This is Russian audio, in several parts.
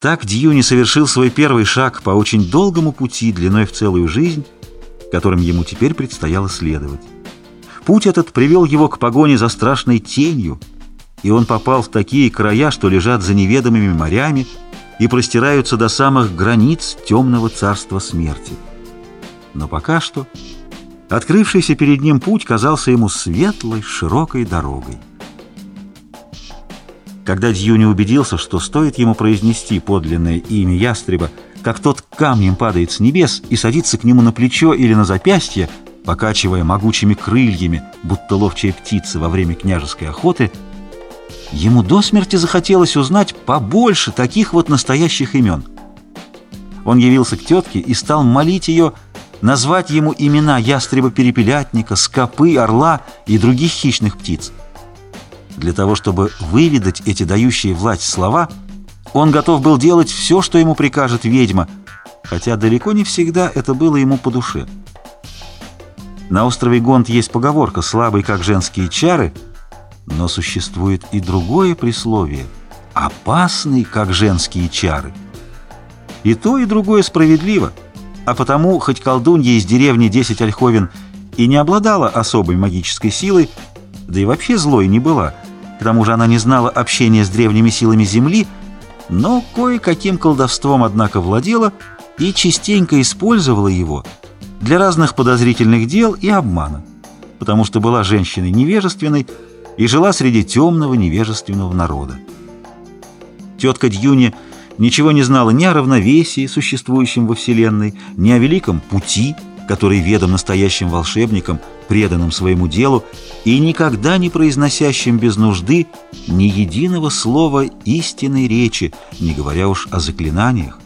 Так Дьюни совершил свой первый шаг по очень долгому пути длиной в целую жизнь, которым ему теперь предстояло следовать. Путь этот привел его к погоне за страшной тенью, и он попал в такие края, что лежат за неведомыми морями и простираются до самых границ темного царства смерти. Но пока что открывшийся перед ним путь казался ему светлой, широкой дорогой. Когда Дьюни убедился, что стоит ему произнести подлинное имя ястреба, как тот камнем падает с небес и садится к нему на плечо или на запястье, покачивая могучими крыльями, будто ловчая птица во время княжеской охоты, ему до смерти захотелось узнать побольше таких вот настоящих имен. Он явился к тетке и стал молить ее назвать ему имена ястреба-перепелятника, скопы, орла и других хищных птиц. Для того, чтобы выведать эти дающие власть слова, он готов был делать все, что ему прикажет ведьма, хотя далеко не всегда это было ему по душе. На острове Гонд есть поговорка «слабый, как женские чары», но существует и другое присловие «опасный, как женские чары». И то, и другое справедливо, а потому, хоть колдунья из деревни Десять Ольховен и не обладала особой магической силой, да и вообще злой не была – к тому же она не знала общения с древними силами Земли, но кое-каким колдовством, однако, владела и частенько использовала его для разных подозрительных дел и обмана, потому что была женщиной невежественной и жила среди темного невежественного народа. Тетка Дьюни ничего не знала ни о равновесии, существующем во Вселенной, ни о великом пути, который ведом настоящим волшебникам, преданным своему делу и никогда не произносящим без нужды ни единого слова истинной речи, не говоря уж о заклинаниях.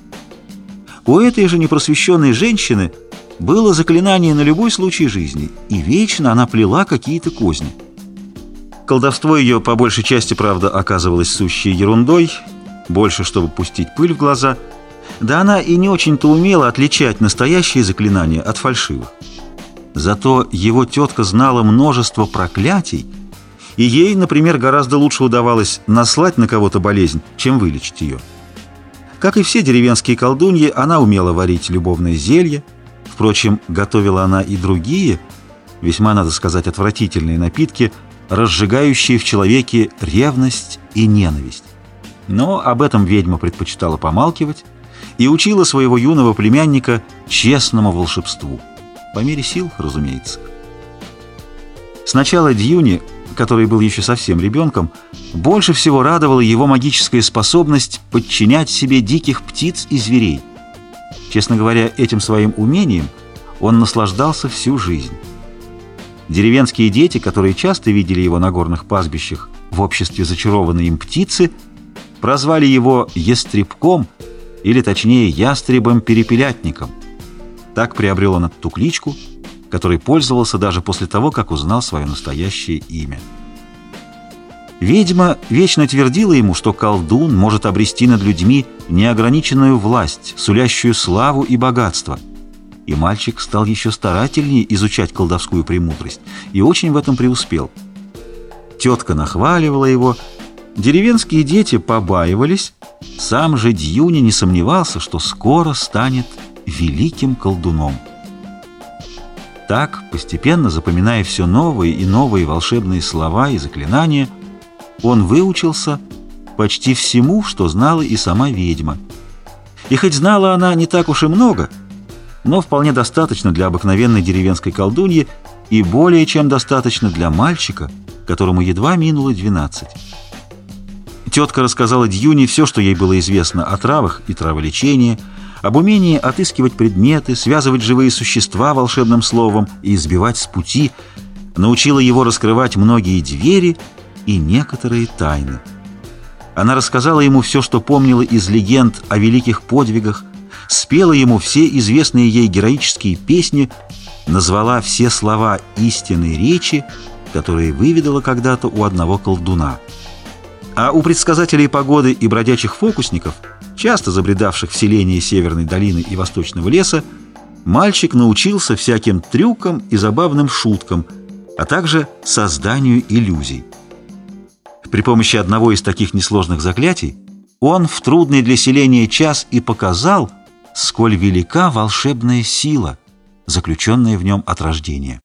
У этой же непросвещенной женщины было заклинание на любой случай жизни, и вечно она плела какие-то козни. Колдовство ее по большей части, правда, оказывалось сущей ерундой, больше, чтобы пустить пыль в глаза – да она и не очень-то умела отличать настоящие заклинания от фальшивых. Зато его тетка знала множество проклятий, и ей, например, гораздо лучше удавалось наслать на кого-то болезнь, чем вылечить ее. Как и все деревенские колдуньи, она умела варить любовные зелья. Впрочем, готовила она и другие, весьма, надо сказать, отвратительные напитки, разжигающие в человеке ревность и ненависть. Но об этом ведьма предпочитала помалкивать, и учила своего юного племянника честному волшебству. По мере сил, разумеется. Сначала Дьюни, который был еще совсем ребенком, больше всего радовала его магическая способность подчинять себе диких птиц и зверей. Честно говоря, этим своим умением он наслаждался всю жизнь. Деревенские дети, которые часто видели его на горных пастбищах в обществе зачарованной им птицы, прозвали его «ястребком» или точнее ястребом-перепелятником. Так приобрел он эту кличку, которой пользовался даже после того, как узнал свое настоящее имя. Ведьма вечно твердила ему, что колдун может обрести над людьми неограниченную власть, сулящую славу и богатство. И мальчик стал еще старательнее изучать колдовскую премудрость и очень в этом преуспел. Тетка нахваливала его, Деревенские дети побаивались, сам же Дьюни не сомневался, что скоро станет великим колдуном. Так, постепенно запоминая все новые и новые волшебные слова и заклинания, он выучился почти всему, что знала и сама ведьма. И хоть знала она не так уж и много, но вполне достаточно для обыкновенной деревенской колдуньи и более чем достаточно для мальчика, которому едва минуло двенадцать. Тетка рассказала Дьюни все, что ей было известно о травах и траволечении, об умении отыскивать предметы, связывать живые существа волшебным словом и избивать с пути, научила его раскрывать многие двери и некоторые тайны. Она рассказала ему все, что помнила из легенд о великих подвигах, спела ему все известные ей героические песни, назвала все слова истинной речи, которые выведала когда-то у одного колдуна – а у предсказателей погоды и бродячих фокусников, часто забредавших в селение Северной долины и Восточного леса, мальчик научился всяким трюкам и забавным шуткам, а также созданию иллюзий. При помощи одного из таких несложных заклятий он в трудный для селения час и показал, сколь велика волшебная сила, заключенная в нем от рождения.